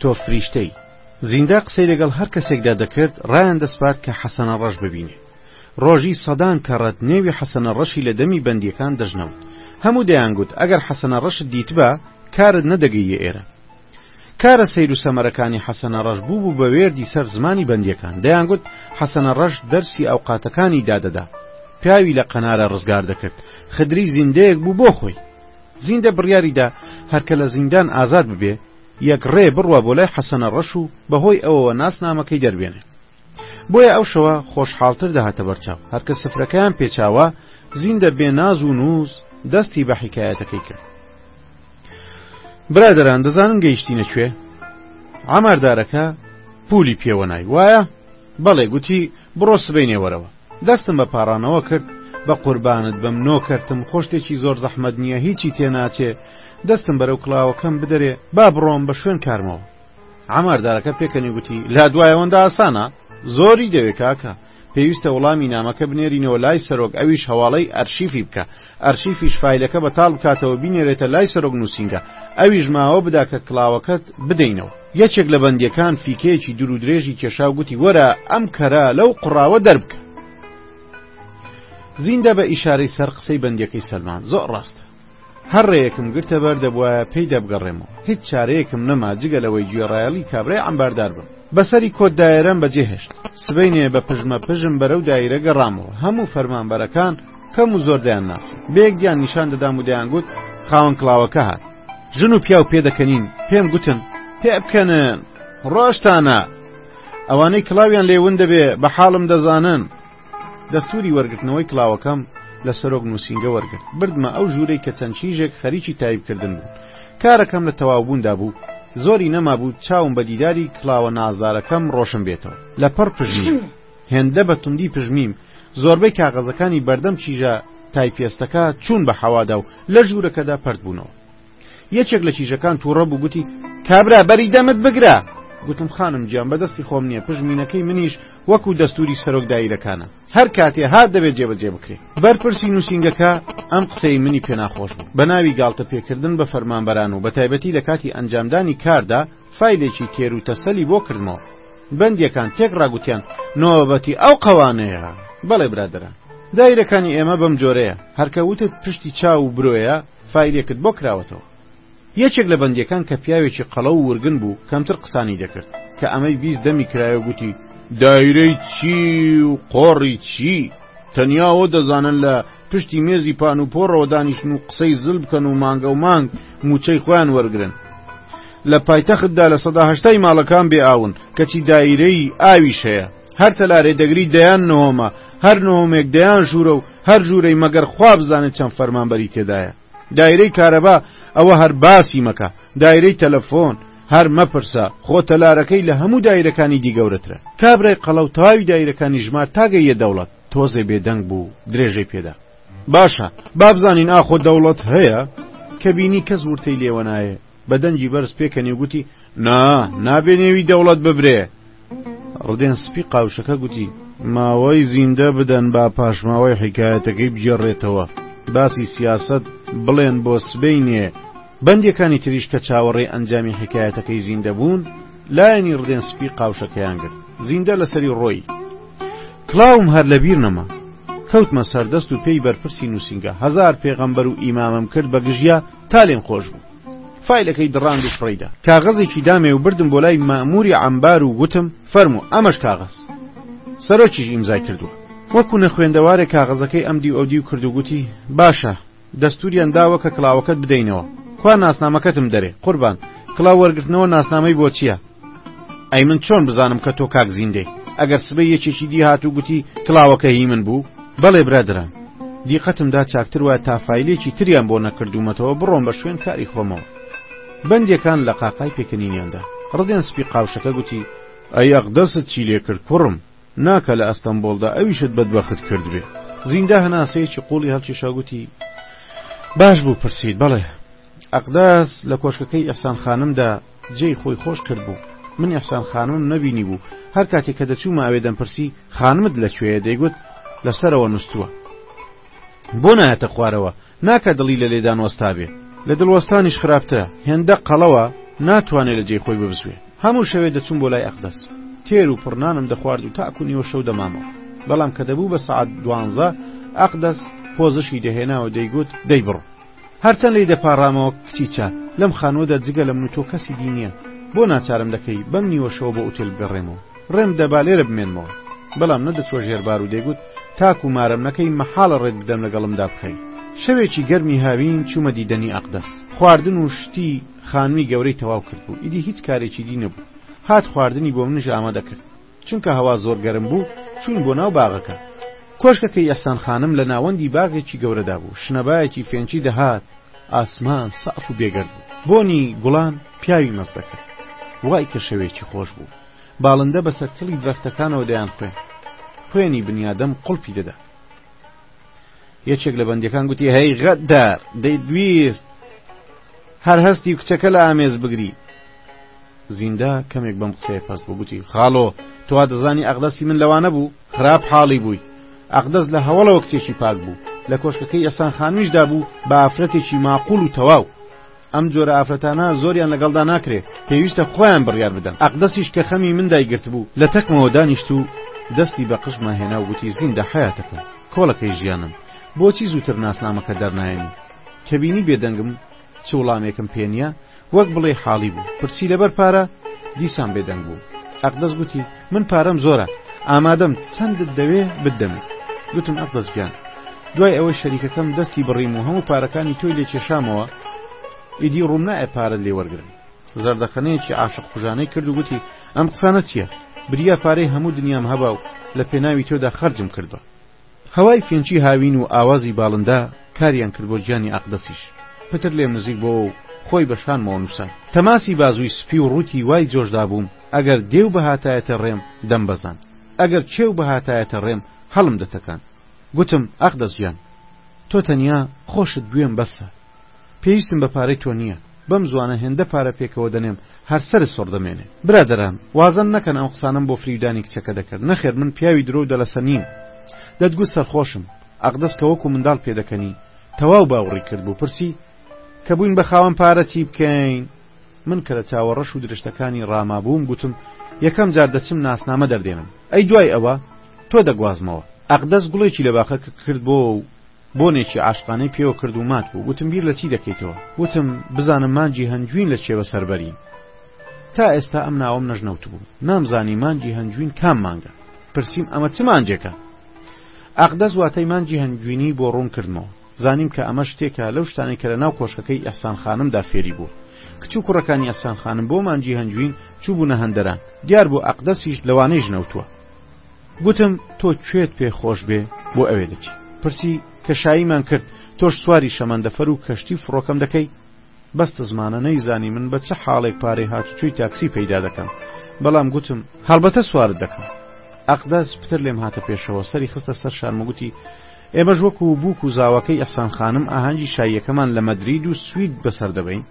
تۆ فریشتەی. زیندا قسەی لەگەڵ هەر کەسێکدا دەکرد، ڕایاندەسپارد کە حەسەنەڕەش ببینێ. ڕۆژی سەدان کەڕەت نێوی حەسەنەڕەشی لە دەمی بەندییەکان دەژنەوت. هەموو دەیانگوت، ئەگەر حەسەنەڕەشت دیتبا، کارت نەدەگەییە ئێرە. کارە سەیر و سەمەرەکانی حەسەنەڕەش بووبوو بە وێردی سەر زمانی بەندییەکان. دەیانگوت، حەسەنەڕەش دەرسی ئەوقاتەکانی دادەدا. پیاوی لە قەنارە ڕزگار دەکرد. خدری زیندەیەک بوو بۆ خۆی. زیندە بڕیاریدا هەرکە لە زیندان ئازاد ببێ، یەک ڕێ بڕوا بۆ لای حەسەنە ڕەش و بە هۆی ئەوەوە ناسنامەکەی دەربێنێ. بۆیە ئەو شەوە خۆشحاڵتر دەهاتە بەرچاو، هەرکە سفرەکەیان پێچاوە، زیندە بێ ناز و نووز دەستی بە حیکایەتەکەی کرد. برادەران دەزانن گەیشتینە کوێ؟ عەماردارەکە پوولی پێوە نای، وایە؟ بەڵێ گوتی، بڕۆ سبەینێ وەرەوە. دەستم بە پاڕانەوە کرد، بە قوربانت بم نۆکەرتم خۆ شتێکی زۆر زەحمەت نییە هیچی تێ ناچێ، دەستم بەرەو کڵاوەکەم بدەرێ با بڕۆم بە شوێن کارمەوە. عەمار دارەکە پێکەنی گوتی، لا دوای ئەوەندە ئاسانە؟ زۆری دەوێ کاکە، پێویستە وڵامی نامەکە بنێرینەوە لای سەرۆک ئەویش هەواڵەی ئەرشیفی بکا، ئەرشیفیش فایلەکە بەتاڵ بکاتەوە بینێرێتە لای سەرۆک نووسینگە ئەویش ماوە بدا کە کڵاوەکەت بدەینەوە یەکێک لە بەندیەکان فیکەیەکی دوور و درێژی کێشا گوتی وەرە ئەم کەرە لەو قڕاوە دەربکە زیندە بە ئیشارەی سەر قسەی بەندەکەی سەلمان زۆر ڕاستە هەر ڕێیەکم گرتە بەر دەبواە پێی دەبگەڕێمەوە هیچ چارەیەکم نەما جگە لەوەی گوێڕایەڵی کابرای ئەمباردار بم بەسەری کۆت دایرەم بەجێهێشت سبینێ بە پژمە پژم بەرەو دایرە گەڕامەوە هەموو فەرمانبەرەکان کەم و زۆر دەیانناسم بە یەکدیان نیشان دەدام و دەیانگوت خاوەن کڵاوەکە هات ژن و پیاو پێدەکەنین پێم گوتن پێ بکەنن ڕۆشتانە ئەوانەی کلااویان لێون دەبێ بە حاڵم دەزانن دەستوری وەرگرتنەوەی کلااوەکەم لە سەرۆک نووسینگە وەرگرت بردمە ئەو ژوورەی کە چەند چیژێک خەریکی تایبکردن بوو کارەکەم لە تەواوبووندا بوو زۆری نەمابوو چاوم بە دیداری کلااوە نازدارەکەم ڕۆشن بێتەوە لە پڕ پژنی هێندە بە توندی پژمیم، زۆربەی کاغەزەکانی بەردەم کیژە تایپێستەکە چوون بە حەوادا و لە ژوورەکەدا پەرت بوونەوە. یەکێک لە کیژەکان تووڕە بوو گوتی، کابرا بەری دەمت بگرە! گوتم، خانم گیان بە دەستی خۆم نییە، پژمینەکەی منیش وەکوو دەستووری سەرۆک دایرەکانە، هەر کاتێ هات دەبێ جێبەجێ بکرێ. بەرپرسی نووسینگەکە ئەم قسەی منی پێ ناخۆش بوو، بە ناوی گاڵتە پێکردن بە فەرمانبەران و بەتایبەتی لە کاتی ئەنجامدانی کاردا، فایلێکی تێر و تەسەلی بۆ کردمەوە بەندیەکان تێک ڕاگوتیان نۆبەتی ئەو قەوانەیە بەڵێ برادەران دایرەکانی ئێمە بەم جۆرەیە هەرکە وتت پشتی چاو و برۆیە فایلێکت بۆ کراوەتەوە یەکێک لە بەندیەکان کە پیاوێکی قەڵە و ورگن بوو کەمتر قسانی دەکرد کە ئەمەی بیست دەمی کرایە گوتی دایرەی چی و قۆڕی چی تەنیا ئەوە دەزانن لە پشتی مێزی پان و پۆڕەوە دانیشن و قسەی زل بکەن و مانگە و مانگ موچەی خۆیان وەرگن لە پایتەختدا لە سەداهشتای ماڵەکان بێ ئاون کەچی دایرەی ئاویش هەیە هەر تەلارێ دەگری دەیان نهۆمە هەر نهۆمێک دەیان ژوورە و هەر ژوورەی مەگەر خوابزانێت چەند فەرمانبەری تێدایە دایرەی کارەبا ئەوە هەر باسی مەکە دایرەی تەلەفۆن هەر مەپرسە خۆ تەلارەکەی لە هەموو دایرەکانی دی گەورەترە کابرای قەڵەو تەواوی دایرەکانی ژمار تاگەییە دەوڵەت تۆزێ بێدەنگ بوو درێژەی پێدا باشە بابزانین ئاخۆ دەوڵەت هەیە کە بینی کەس ورتەی لێوە نایێ بە دەنگی بەرز پێکەنی و گوتی، نا، نابێ نێوی دەوڵەت ببرێ! ڕدێن سپی قاوشەکە گوتی، ماوەی زیندە بدەن با پاشماوەی حیکایەتەکەی بگێڕێتەوە، باسی سیاسەت بڵێن بۆ سبەینێ. بەندەکانی تریش کە چاوەڕێی ئەنجامی حیکایەتەکەی زیندە بوون، لایەنی ڕدێن سپی قاوشەکەیان گرت. زیندە لەسەری ڕۆیی. کڵاوم هەر لە بیر نەما. کەوتمە سەردەست و پێی بەرپرسی نووسینگە، هەزار پێغەمبەر و ئیمامم کرد بە گژیا، تا لێم خۆش بوو فایلەکەی دڕاند و فڕیدا کاغەزێکی دامێ و بردم بۆ لای مەموری عەمبار و وتم فەرموو ئەمەش کاغەز سەرۆکیش ئیمزای کردووە وەکو نەخوێندەوارێک کاغەزەکەی ئەم دیو ئەو دیو کرد و گوتی باشە دەستوریان داوە کە کڵاوەکەت بدەینەوە کوا ناسنامەکەتم دەرێ قوربان کڵاو وەرگرتنەوە ناسنامەی بۆ چییە ئەی من چۆن بزانم کە تۆ کاک زیندەی ئەگەر سبەی یەکێکی دی هات و گوتی کڵاوەکە هی من بوو بەڵێ برادران دیقەتم دا چاکتر وایە تا فیلێکی تریان بۆ نەکردوومەتەوە بڕۆم بە شوێن کاری خۆمەوە بەندێکان لە قاقای پێکەنینیاندا ڕدێن سپی قاوشەکە گوتی ئەی ئەقدەست چی لێ کرد کوڕم ناکە لە ئەستەمبۆڵدا ئەویشت بەدبەخت کردبێ زیندە هەناسەیەکی قوڵی هەڵکیشا گوتی باش بوو پرسید بەڵێ ئەقداس لە کۆشکەکەی ئەحسان خانمدا جێی خۆی خۆش کردبوو. من ئیحسان خانمم نەبینیبوو، هەر کاتێ کە دەچوومە ئەوێ دەمپرسی، خانمت لە کوێیە؟ دەیگوت، لە سەرەوە نوستووە. بۆ نایەتە خوارەوە؟ ناکا دڵی لە لێدان وەستابێ. لە دڵوەستانیش خراپترە. هێندە قەڵەوە، ناتوانێ لە جێی خۆی ببزوێ. هەموو شەوێ دەچووم بۆ لای ئەقدەس. تێر و پڕ نانم دەخوارد و تاکوو نیوەشەو دەمامەوە. بەڵام کە دەبوو بە سەعات دوانزە، ئەقدەس پۆزشی دەهێنا و دەیگوت، دەی بڕۆ. هەرچەند لێی دەپاڕامەوە کچی چا، لەم خانووەدا جگە لە من و تۆ کەسی دی نییە، بۆ ناچارم دەکەی بەم نیوەشەوە بۆ ئوتێل بگەڕێمەوە؟ ڕێم دەبا لێرە بمێنمەوە. بەڵام نەدەچووە ژێر بار و دەیگوت، تاکوو مارەم نەکەی مەحاڵە ڕێت بدەم لەگەڵمدا بخەی. شەوێکی گەرمی هاوین چوومە دیدەنی ئەقدەس. خواردن و شتی خانمی گەورەی تەواو کردبوو، ئیدی هیچ کارێکی دی نەبوو. هات خواردنی بۆ منیش ئامادە کرد. چونکە هەوا زۆر گەرم بوو، چووین بۆ ناو باغەکە. کۆشکەکەی ئیحسان خانم لە ناوەندی باغێکی گەورەدا بوو، شنەبایەکی فێنکی دەهات، ئاسمان ساف و بێگەرد بوو، بۆنی گوڵان پیاوی مەست دەکرد. وای کە شەوێکی خۆش بوو! باڵندە بەسەر چڵی درەختەکانەوە دەیانخوێند. خوێنی بنیادەم قوڵپی دەدا. یەکێک لە بەندیەکان گوتی، هەی غەددار، دەیتویست هەر هەستی کچەکە لە ئامێز بگری. زیندا کەمێک بەم قسەیە پەست بوو گوتی خاڵۆ توا دەزانی ئەقدەسی من لەوانە بوو خراپ حاڵی بووی ئەقدەس لە هەوڵەوە کچێکی پاک بوو لە کۆشکەکەی ئەسان خانویشدا بوو بە ئافرەتێکی ماقول و تەواو ئەم جۆرە ئافرەتانە زۆریان لەگەڵدا ناکرێت پێویستە خۆیان بڕیار بدەن ئەقدەسیش کە خەمی مندای گرت بوو لە تەکمەوە دانیشت و دەستی بە قژمە هێنا و گوتی زیندە حیاتەکە کۆڵەکەی ژیانم بۆچی زووتر ناسنامەکە دەرنایەنی کەبینی بێدەنگم چ وڵامێکم پێ نییە، وەک بڵێی حاڵی بوو. پرسی لەبەر پارە؟ دیسان بێدەنگ بوو. ئەقدەس گوتی، من پارەم زۆرە، ئامادەم چەندت دەوێ بتدەمێ. گوتم، ئەقدەس گیان، دوای ئەوەی شەریکەکەم دەستی بڕیم و هەموو پارەکانی تۆی لێ کێشامەوە، ئیدی ڕووم نایە پارەت لێ وەرگرم. زەردەخەنەیەکی عاشق کوژانەی کرد و گوتی، ئەم قسانە چییە؟ بریا پارەی هەموو دنیام هەبا و لە پێناوی تۆدا خەرجم کردووە. هەوای فێنچی هاوین و ئاوازی باڵندە کاریان کرد بۆ گیانی ئاقدەسیش. پتر لێم نزیک بۆوە و خۆی بە شانمەوە نووسا. تەماسی بازووی سپی و ڕووتی وای جۆش دابووم، ئەگەر دێو بهاتایەتە ڕێم، دەمبەزاند. ئەگەر کێو بهاتایەتە ڕێم، هەڵمدەتەکاند. گوتم، ئاقدەس گیان، تۆ تەنیا خۆشت بوێم بەسە. پێویستم بە پارەی تۆ نیە بەم زوانە هێندە پارە پێکەوە دەنێم هەر سەرت سڕ دەمێنێ برادەران وازم نەکەن ئەم قسانەم بۆ فریودانی کچەکە دەکرد نەخێر من پیاوی درۆ و دەلەسە نیم دەتگوت سەرخۆشم ئەقدەس کە وەکو منداڵ پێدەکەنی تەواو باوڕی کرد بوو پرسی کە بووین بە خاوەن پارە چی بکەین من کە لە چاوە ڕەش و درشتەکانی ڕامابووم گوتم یەکەم جار دەچم ناسنامە دەردێنم ئەی دوای ئەوە تۆ دەگوازمەوە ئەقدەس گوڵێکی لە باخەکە کرد بۆ و بۆنێکی عاشقانەی پێوە کرد و مات بوو گوتم بیر لە چی دەکەیتەوە گوتم بزانم مانگی هەنجوین لە کێوە سەربەرین تا ئێستا ئەم ناوەم نەژنەوتبوو نامزانی مانگی هەنجوین کام مانگە پرسییم ئەمە چ مانجێکە ئەقدەس واتای مانجی هەنگوینی بۆ ڕوون کردمەوە زانیم کە ئەمە شتێکە لەو شتانی کە لە ناو کۆشکەکەی ئەحسان خانمدا فێری بوو کچ و کوڕەکانی ئەحسان خانم بۆ مانجی هەنگوین چوو بوونە هەندەران دیار بوو ئەقدەسیش لەوانەی ژنەوتووە گوتم، تۆ کوێت پێ خۆش بێ بۆ ئەوێ دەچی؟ پرسی کەشاییمان کرد، تۆش سواری شەمەندەفەر و کەشتی و فڕۆکەم دەکەی؟ بەستزمانە نەیزانی من بە چ حاڵێک پارەی هاتوچۆی تاکسی پەیدا دەکەم، بەڵام گوتم، هەڵبەتە سوارت دەکەم. ئەقدەس پتر لێم هاتە پێشەوە، سەری خستە سەر شانم و گوتی، ئێمەش وەکو بووک و زاواکەی ئیحسان خانم ئاهەنگی شاییەکەمان لە مەدرید و سوید بەسەر دەبەین؟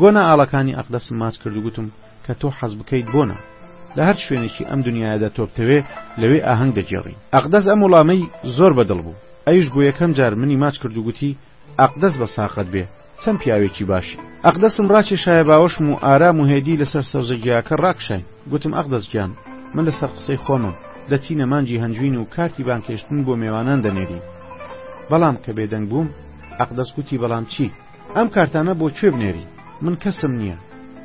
گۆنا ئاڵەکانی ئەقدەسم ماچ کرد و گوتم، کە تۆ حەز بکەیت بۆ نا؟ لە هەر شوێنێکی ئەم دنیایەدا تۆ بتەوێ لەوێ ئاهەنگ دەگێڕین. ئەقدەس ئەم وڵامەی زۆر بە دڵ بوو، ئەویش بۆ یەکەم جار منی ماچ کرد و گوتی، ئەقدەس بە ساقەت بێ، چەند پیاوێکی باشی. ئەقدەسم ڕاکێشایە باوەشم و ئارام و هێدی لەسەر سەوزە گیاکە ڕاکشاین. گوتم ئەقدەس گیان، من لەسەر قسەی خۆمم، دەچینە مانگی هەنجوین و کارتی بانگهێشتن بۆ مێوانان دەنێرین. بەڵام کە بێدەنگ بووم، ئەقدەس گوتی بەڵام چی؟ ئەم کارتانە بۆ کوێ بنێری من کەسم نییە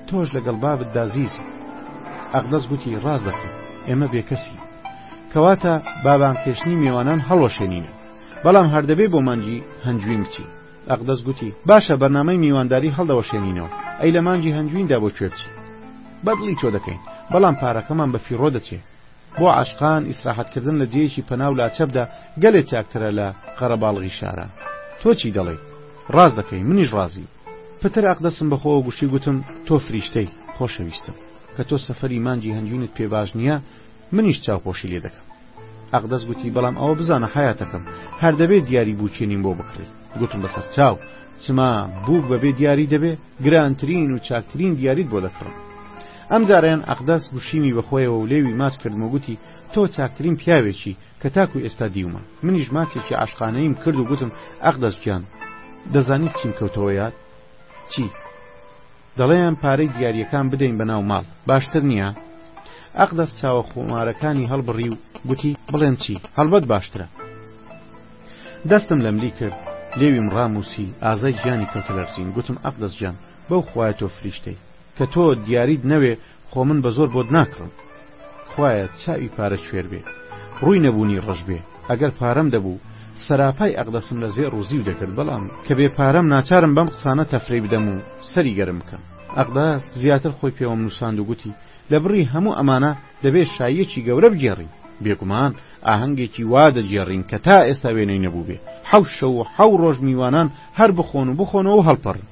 تۆش لەگەڵ بابت دازیزی ئەقدەس گوتی ڕاز دەکەی ئێمە بێکەسی کەواتە بابان کێشتنی میێوانان هەڵۆشێنینە بەڵام هەردەبێ بۆ مانجی هەنجوین بچی ئەقدەس گوتی باشە بەرنامەی میوانداری هەڵدەوەشێنینەوە ئەی لە مانجی هەنجویندا بۆ کوێ بچی بەدڵی تۆ دەکەین بەڵام پارەکەمان بە فیڕۆ دەچێ بۆ عاشقان ئیسراحەت کردن لە جێیەکی پەنا و لاچەپدا گەلێ چاکترە لە قەرەباڵغی شاران. تۆ چی دەڵێی؟ ڕاست دەکەی، منیش ڕازیم. پتر ئاق دەستم بە خۆوە گوشی گوتم، تۆ فریشتەی، خۆشەویستم. کە تۆ سەفەری مانگی هەنگوینت پێ باش نییە، منیش چاوپۆشی لێ دەکەم. ئاقدەست گوتی، بەڵام ئەوە بزانە حەیاتەکەم، هەر دەبێ دیاری بووکێنیم بۆ بکڕی. گوتم بەسەرچاو، چما بووک بەبێ دیاری دەبێ؟ گرانترین و چاکترین دیاریت بۆ دەکڕم. ئەم جارەیان ئەقدەس گوشیمی بە خۆیەوە و لێوی ماچ کردم و گوتی، تۆ چاکترین پیاوێکی کە تاکوو ئێستا دیومە. منیش ماچێکی عاشقانەییم کرد و گوتم، ئەقدەس گیان، دەزانیت چیم کەوتەوە یاد؟ چی؟ دەڵێیان پارەی دیارییەکان بدەین بە ناو ماڵ، باشتر نییە؟ ئەقدەس چاوە خومارەکانی هەڵبڕی و گوتی، بڵێم چی، هەڵبەت باشترە. دەستم لە ملی کرد، لێویم ڕامووسی، ئازای گیانی کەوتە لەرزین، گوتم، ئەقدەس گیان، بەو خوایە تۆ فریشتەی. کە تۆ دیاریت نەوێ خۆ من بە زۆر بۆت ناکڕم خوایە چاوی پارە کوێر بێ ڕووی نەبوونی ڕەش بێ ئەگەر پارەم دەبوو سەراپای ئەقدەسم لە زێڕ و زیو دەکرد بەڵام کە بێ پارەم ناچارم بەم قسانە تەفرەی بدەم و سەری گەرم بکەم ئەقدەس زیاتر خۆی پێوەم نووساند و گوتی لە بڕی هەموو ئەمانە دەبێ شاییەکی گەورە بگێڕین بێگومان ئاهەنگێکی وا دەگێڕین کە تا ئێستا وێنەی نەبوو بێ حەو شەو و حەو ڕۆژ میوانان هەر بخۆن و بخۆنەوە هەڵپەڕن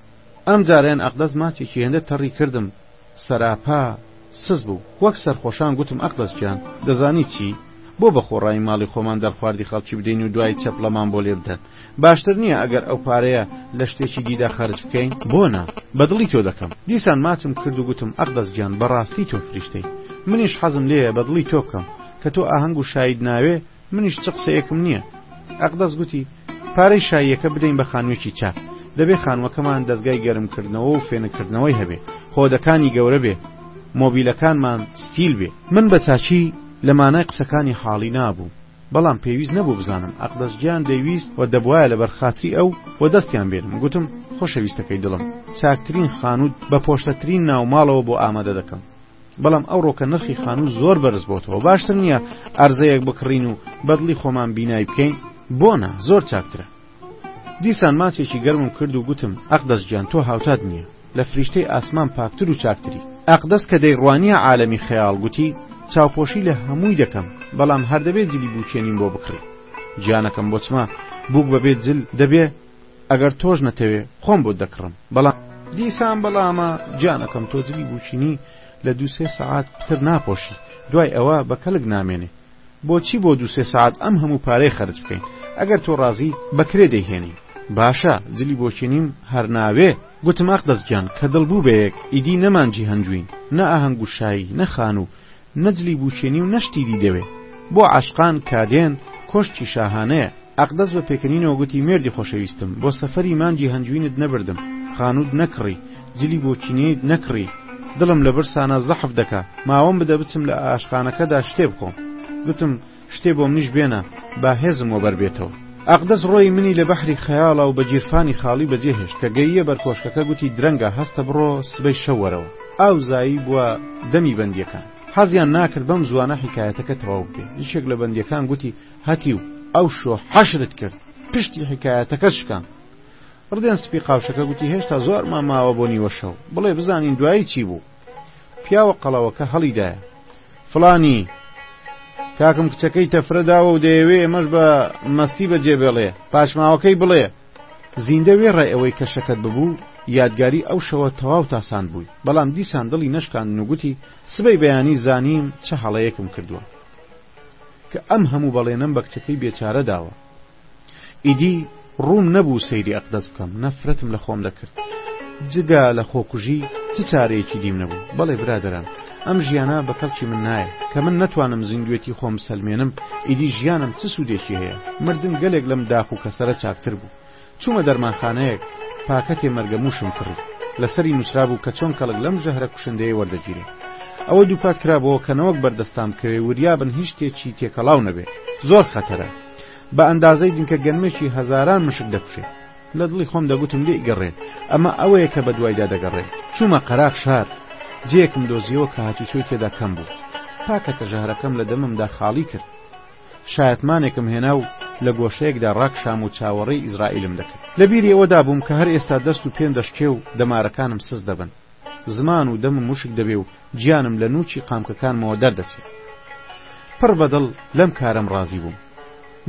ئەم جارەیان ئەقدەس ماچێکی هێندە تەڕی کردم سەراپا سس بوو، وەک سەرخۆشان گوتم ئەقدەس گیان، دەزانی چی؟ بۆ بە خۆڕایی ماڵی خۆمان دەرخواردی خەڵکی بدەین و دوایی چەپڵەمان بۆ لێ بدەن؟ باشتر نییە ئەگەر ئەو پارەیە لە شتێکی دیدا خەرج بکەین؟ بۆ نا، بە دڵی تۆ دەکەم. دیسان ماچم کرد و گوتم ئەقدەس گیان بەڕاستی تۆ فریشتەی، منیش حەزم لێیە بە دڵی تۆ بکەم، کە تۆ ئاهەنگ و شاید ناوێ، منیش چ قسەیەکم نییە. ئەقدەس گوتی، پارەی شاییەکە بدەین بە خانووێکی چا. دەبێ خانووەکەمان دەزگای گەرمکردنەوە و فێنککردنەوەی هەبێ، هۆدەکانی گەورە بێ، مۆبیلەکانمان ستیل بێ. من بە چاکی لە مانای قسەکانی حاڵی نابووم، بەڵام پێویست نەبوو بزانم ئەقدەس گیان دەیویست و دەبوایە لەبەر خاتری ئەو وە دەستیان بێنم. گوتم، خۆشەویستەکەی دڵم، چاکترین خانووت بە پۆشتەترین ناوماڵەوە بۆ ئامادە دەکەم. بەڵام ئەوڕۆ کە نرخی خانوو زۆر بەرز بۆتەوە باشتر نییە ئەرزەیەک بکڕین و بەدڵی خۆمان بینای بکەین بۆنا زۆر چاکترە دیسان ماچێکی گەرمم کرد و گوتم ئەقدەستگیان تۆ هاوتات نییە لە فریشتەی ئاسمان پاکتر و چاکتری ئەقدەست کە دەیڕوانیە عالەمی خەیاڵ گوتی چاوپۆشی لە هەمووی دەکەم بەڵام هەردەبێت جلی بووکێنیم بۆ بکڕی گیانەکەم بۆچمە بووک بەبێت جل دەبێ ئەگەر تۆش نەتەوێ خۆم بۆت دەکڕم بەڵام دیسان بەڵامە گیانەکەم تۆ جلی بوچینی لە دوو سێ سەعات پتر ناپۆشی دوای ئەوە بە کەلک نامێنێ بۆچی بۆ دوو سێ سەعات ئەم هەموو پارەی خەرج بکەین ئەگەر تۆ ڕازی بەکرێ دەیهێنین باشە جلی بۆچینیم هەر ناوێ گوتم ئەقدەس گیان کە دڵ بوو بەیەک ئیدی نەمانجی هەنجوین نە ئاهەنگ و شایی نە خانوو نە جلی بووکێنی و نە شتیدی دەوێ. بۆ عاشقان کادێن کۆشکی شاهانەیە. ئاقدەست بە پێکەنینەوە گوتی، مێردی خۆشەویستم، بۆ سەفەری مانگی هەنجوینت نەبردم، خانووت نەکڕی، جلی بووکینیت نەکڕی، دڵم لە برسانا زەحف دەکا، ماوەم بدە بچم لە ئااشخانەکەدا شتێ بخۆم. گوتم. شتێ بۆ منیش بێنە با هێزم وەبەر بێتەوە. ئاقدەس ڕۆیی منی لە بەحری خەیاڵا و بە گیرفانی خاڵی بەجێ هێشت کە گەییە بەر کۆشکەکە گوتی درەنگە هەستە بڕۆ سبەی شەو وەرەوە. ئاو زایی بووە دەمی بەندییەکان. حەزیان ناکرد بەم زووانە حیکایەتەکە تەواو بکەی. یەکێک لە بەندییەکان گوتی هەتیو ئەوشۆ حەشرت کرد. پشتی حیکایەتەکە شکان. ڕدێن سپی قاوشەکە گوتی هێشتا زۆرمان ماوە بۆ نیوەشەو. بڵێ بزانین دوایی چی بوو. پیاوە قەڵەوەکە هەڵیدایە فلانی کاکم کچەکەی تەفرە داوە و دەیەوێ ئەمەش بە مەستی بە جێبێڵێ پاشماوەکەی بڵێ زیندە وێڕای ئەوەی کە شەکەت ببوو یادگاری ئەو شەوە تەواو تاسان بووی بەڵام دیسان دڵی نەشکان نوگوتی سبەی بەیانی زانیم چه هەڵەیەکم کردووە کە ئەم هەموو بەڵێنم بە کچەکەی بێچارە داوە ئیدی ڕووم نەبوو سەیری ئەقدەس بکەم نەفرەتم لە خۆم دەکرد جگە لە خۆکوژی چ چارەیەکی دیم نەبوو بەڵێ برادران ئەم ژیانە بە کەڵکی من نایە کە من نەتوانم زیندوێتی خۆم سەلمێنم ئیدی ژیانم چ سوودێکی هەیە مردن گەلێک لەم داخ و کەسەرە چاکتر بوو چوومە دەرمانخانەیەک پاکەتێ مەرگە موشم کڕی لەسەری نووسرابوو کە چۆن کەڵک لەم ژەهرە کوشندەیە وەردەگیرێ ئەوە دووپات کرابەوە کە نەوەک بەردەستان بکەوێ وریابن هیچ شتێکی تێکەڵاو نەبێ زۆر خەتەرە بە ئەندازەی دنکە گەنمێکی هەزاران مشک دەکوشێ لە دڵی خۆم دەگوتم لێی گەڕێ ئەمە ئەوەیە کە بە دوایدا دەگەڕێ چوومە قەراخ شار جێکم دۆزیەوە کە هاتوچۆی تێدا کەم بوو پاکە تەژەهرەکەم لە دەممدا خاڵی کرد شایەتمانێکم هێنا و لە گۆشەیەکدا ڕاکشام و چاوەڕێی ئیزرائیلم دەکرد لە بیری ئەوەدا بووم کە هەر ئێستا دەست و پێم دەشکێ و دەمارەکانم سز دەبن زمان و دەمم وشک دەبێ و گیانم لە نووکی قامکەکانمەوە دەردەچێ. پڕ بە دڵ لەم کارەم ڕازی بووم.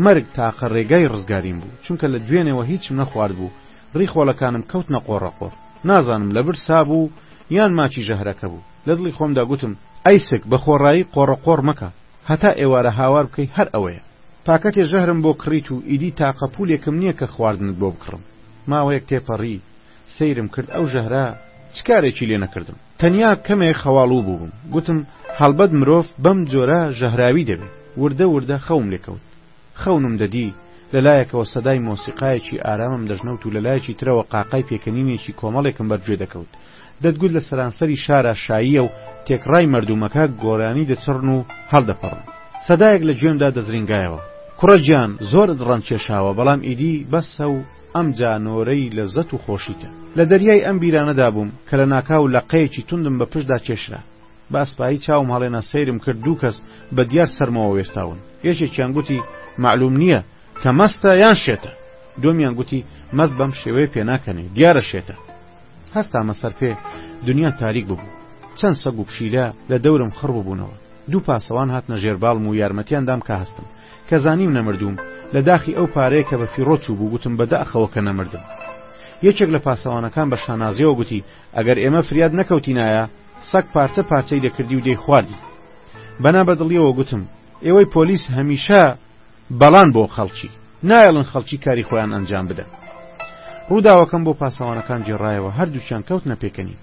مەرگ تاقە ڕێگای ڕزگاریم بوو، چونکە لە دوێنێوە هیچم نەخواردبوو، ڕیخۆڵەکانم کەوتنە قۆڕەقۆڕ. نازانم لە برسا بوو یان ماکی ژەهرەکە بوو. لە دڵی خۆمدا گوتم، ئەی سک بە خۆڕایی قۆڕەقۆڕ مەکە، هەتا ئێوارە هاوار بکەی هەر ئەوەیە. پاکەتێ ژەهرم بۆ کڕیت و ئیدی تاقە پوولێکم نییە کە خواردنت بۆ بکڕم. ماوەیەک تێپەڕی. سەیرم کرد ئەو ژەهرە چ کارێکی لێ نەکردم. تەنیا کەمێک خەواڵوو بووبم. گوتم هەڵبەت مرۆڤ بەم جۆرە ژەهراوی دەبێ. وردە وردە خەوم لێ کەوت. خەونم دەدی لە لایەکەوە سەدای مۆسیقایەکی ئارامم دەژنەوت و لە لایەکی ترەوە قاقای پێکەنینێکی کۆمەڵێکم بەر گوێ دەکەوت. دەتگوت لە سەرانسەری شارا شاییە و تێکڕای مەردوومەکە گۆرانی دەچڕن و هەڵدەپەڕن. سەدایەک لە گوێمدا دەزرینگایەوە. کوڕە گیان زۆرت ڕەنج کێشاوە بەڵام ئیدی بەسە و ئەمجا نۆرەی لەزەت و خۆشیتە. لە دەریای ئەم بیرانەدا بووم کە لە ناکاو لەقەیەکی توندم بە پشتدا کێشرا. بە ئەسپایی چاوم هەڵێنا سەیرم کرد دوو کەس بە دیار سەرمەوە وێستاون. یەکێکیان گوتی، مەعلووم نییە کە مەستە یان شێتە. دووەمیان گوتی، مەست بەم شێوەیە پێ ناکەنێ، دیارە شێتە. هەستامە سەر پێ، دنیا تاریک ببوو. چەند سەگ و پشیلە لە دەورم خڕ ببوونەوە. دوو پاسەوان هاتنە ژێر باڵم و یارمەتیان دام کە هەستم. کە زانیم نەمردووم لە داخی ئەو پارەیە کە بە فیڕۆ چوو بوو گوتم بەداخەوە کە نەمردم یەکێک لە پاسەوانەکان بە شانازیەوە گوتی ئەگەر ئێمە فریاد نەکەوتینایە سەک پارچە پارچەی دەکردی و دەی خواردی بەنا بەدڵیەوە گوتم ئێوەی پۆلیس هەمیشە بەڵان بۆ خەڵکی نایڵن خەڵکی کاری خۆیان ئەنجام بدەن ڕووداوەکەم بۆ پاسەوانەکان جێڕایەوە هەردووچیان کەوت نەپێکەنی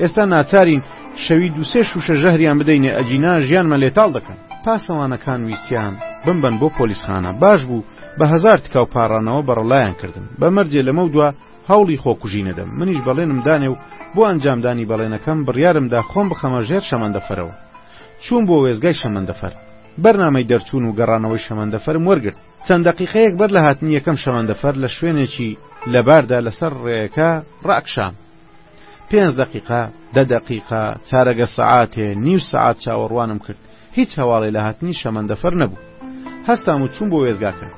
ئێستا ناچارین شەوی دوو سێ شوشە ژەهریان بدەینێ ئەگینا ژیانمان لێتاڵ دەکەن. پاسەوانەکان ویستیان بمبەن بۆ پۆلیسخانە باش بوو بە هەزار تکا و پاڕانەوە بەڕەڵایان کردم بە مەرجێ لەمەو دوا هەوڵی خۆکوژی نەدەم منیش بەڵێنم دانێ و بۆ ئەنجامدانی بەڵێنەکەم بڕیارمدا خۆم بخەمە ژێر شەمەندەفەرەوە چوون بۆ وێزگای شەمەندەفەر بەرنامەی دەرچوون و گەڕانەوەی شەمەندەفەرم وەرگرت چەند دەقیقەیەک بەر لە هاتنی یەکەم شەمەندەفەر لە شوێنێکی لەباردا لەسەر ڕێەکە ڕاکشام پێنج دقیقا دە دقیقا چارەگە سەعاتێ نیو سەعات چاوەڕوانم کرد هیچ هەواڵێ لە هاتنی شەمەندەفەر نەبوو هەستام و چوون بۆ وێزگاکە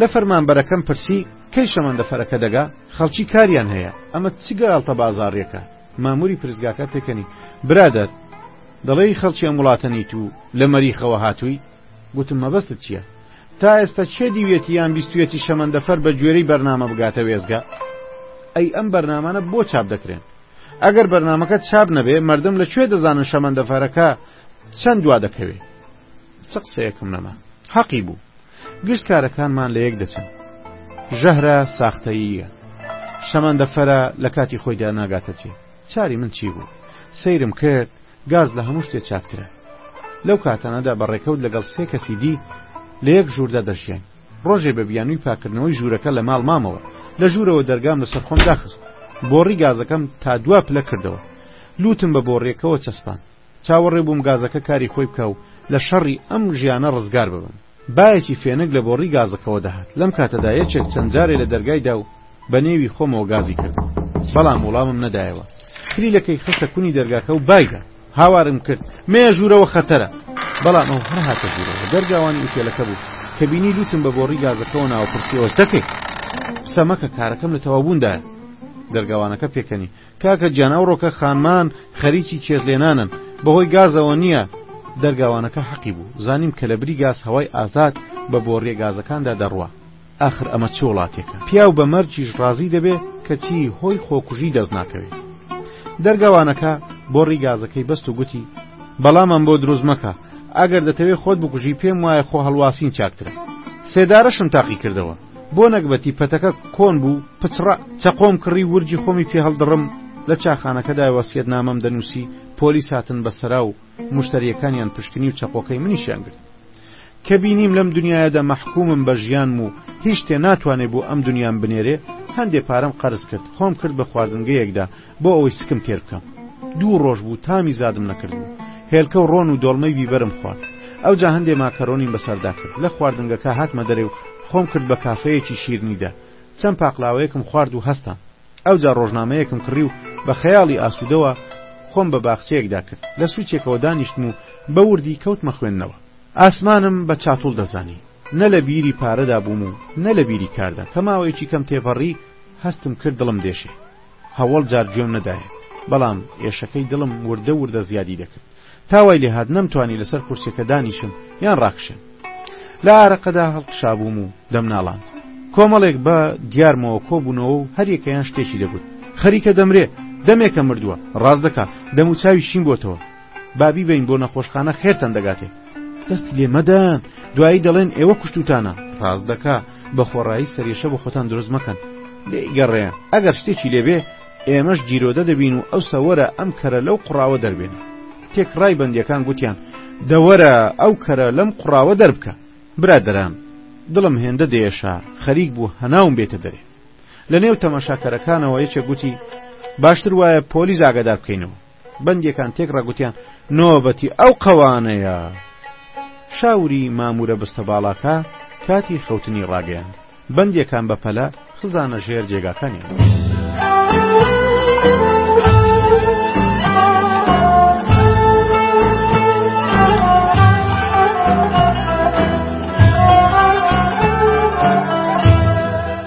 لە فەرمانبەرەکەم پرسی کەی شەمەندەفەرەکە دەگا خەڵکی کاریان هەیە ئەمە چی گەاڵتە بازارڕێکە ماموری پرسگاکە پێکەنی برادەر دەڵێی خەڵکی ئەم وڵاتەنیت و لە مەریخەوە هاتووی گوتم مەبەستت چیە؟ تا ئێستا کێ دیویەتی یان بیستویەتی شەمەندەفەر بە گوێرەی بەرنامە بگاتە وێستگە؟ ئەی ئەم بەرنامانە بۆ چاپ دەکرێن؟ ئەگەر بەرنمەکە چاپ نەبێ مردم لە کوێ دەزانن شەمەندەفەرەکە چەند دوا دەکەوێ؟ چ قسەیەکم نەما حەقی بوو گشت کارەکانمان لە یەک دەچن ژەهرە ساختەییە شەمەندەفەرە لە کاتی خۆیدا ناگاتە چێ چاری من چی بوو سەیرم کرد گاز لە هەموو شتێ چاکترە. لەو کاتانەدا بە ڕێکەوت لەگەڵ سێ کەسی دی لە یەک ژووردا دەژیاین. ڕۆژێ بە بیانووی پاککردنەوەی ژوورەکە لە ماڵ مامەوە، لە ژوورەوە دەرگام لەسەر خۆم داخست. بۆڕی گازەکەم تا دوا پلە کردەوە. لووتم بە بۆڕییەکەوە چەسپاند. چاوەڕێ بووم گازەکە کاری خۆی بکا و لە شەڕی ئەم ژیانە ڕزگار ببم. بایەکی فێنک لە بۆڕی گازەکەوە دەهات، لەم کاتەدا یەکێک چەند جارێ لە دەرگای دا و بە نێوی خۆمەوە گازی کردم، بەڵام وڵامم نەدایەوە، کلیلەکەی خستە کونی دەرگاکە و بای دا، هاوارم کرد، مەیە ژوورەوە خەتەرە! بەڵام ئەو هەر هاتە ژوورەوە، دەرگاوانی ئوتێلەکە بوو، کە بینی لووتم بە بۆڕی گازەکەوە ناوە پرسیەوە، سەکەی! قسە مەکە کارەکەم لە تەواوبووندایە! دەرگاوانەکە پێکەنی. کاکە گیان ئەو ڕۆکە خانمان خەریکی کێس لێنانن بەهۆی گازەوە نییە دەرگاوانەکە حەقی بوو زانیم کە لە بری گاز هەوای ئازاد بە بۆ ڕێگازەکاندا دەڕوە ئاخر ئەمە چ وڵاتێکە پیاو بە مەرجیش ڕازی دەبێ کەچی هۆی خۆکوژی دەست ناکەوێت دەرگاوانەکە بۆ ڕیگازەکەی بەست و گوتی بەڵامم بۆ دروست مەکە ئەگەر دەتەوێت خۆت بکوژی پێم وایە خۆ هەڵواسین چاکترە سێدارەشم تاقی کردەوە بۆ نەگبەتی پەتەکە کۆن بوو پچڕە چەقۆم کڕی ورگی خۆمی پێ هەڵدڕم لە چاخانەکەدا وەسیەت نامەم دەنووسی پۆلیس هاتن بەسەرا و مشتریەکانیان پشکنی و چەقۆکەی منیشیان گرت کە بینیم لەم دنیادا مەحکومم بە ژیانم و هیچ تێ ناتوانێ بۆ ئەم دنیام بنێرێ هەندێ پارەم قەرز کرد خۆم کرد بە خواردنگەیەکدا بۆ ئەوەی سکم تێر بکەم دوو ڕۆژ بوو تامی زادم نەکردبوو هێلکە و ڕۆن و دۆڵمەی بیبەرم خوارد ئەوجا هەندێ ماکەرۆنیم بەسەردا کرد لە خواردنگەکە هاتمە دەرێ و خۆم کرد بە کافەیەکی شیرنیدا چەند پاقلاوەیەکم خوارد و هەستان ئەوجا ڕۆژنامەیەکم کڕی و بە خەیاڵی ئاسوودەوە خۆم بە باخچەیەکدا کرد لە سوچێکەوە دانیشتم و بە وردی کەوتمە خوێندنەوە ئاسمانم بە چاتوڵ دەزانی نە لە بیری پارەدا بووم و نە لە بیری کاردا کە ماوەیەکی کەم تێپەڕی هەستم کرد دڵم دێشێ هەوەڵ جار گوێم نەدایە بەڵام ئێشەکەی دڵم وردە وردە زیادی دەکرد تا وای لێهات نەمتوانی لەسەر کورسەکە دانیشم یان ڕاکشێن لە ئارەقەدا هەڵقشابووم و دەمناڵان کۆمەڵێک بە دیارمەوە کۆبوونەوە و هەریەکەیان شتێکی دەگوت خەریکە دەمرێ دەمێکە مردووە ڕاست دەکا دەموچاوی شین بۆتەوە با بیبەین بۆ نەخۆشخانە خێرتان دەگاتێ دەستی لێ مەدەن دوایی دەڵێن ئێوە کوشتوتانە ڕاست دەکا بە خۆڕایی سەرێشە بە خۆتان دروست مەکەن لێگەڕێن ئەگەر شتێکی لێبێ ئێمەش گیرۆدە دەبین و ئەو سەوەرە ئەم کەرە لەو قڕاوە دەربێن تێکڕای بەندەکان گوتیان دەوەرە ئەو کەرە لەم قڕاوە دەربکە برادران دڵم هێندە دێشە خەریک بوو هەناوم بێتە دەرێ لە نێو تەمەشاکەرەکانەوە یەکێ گوتی باشتر وایە پۆلیس ئاگادار بکەینەوە بەندیەکان تێک ڕگوتیان نۆبەتی ئەو قەوانەیە شاوری مامورە بستە باڵاکە کاتی خەوتنی ڕاگەیان بەندیەکان بە پەلە خزانە ژێر جێگاکانیان.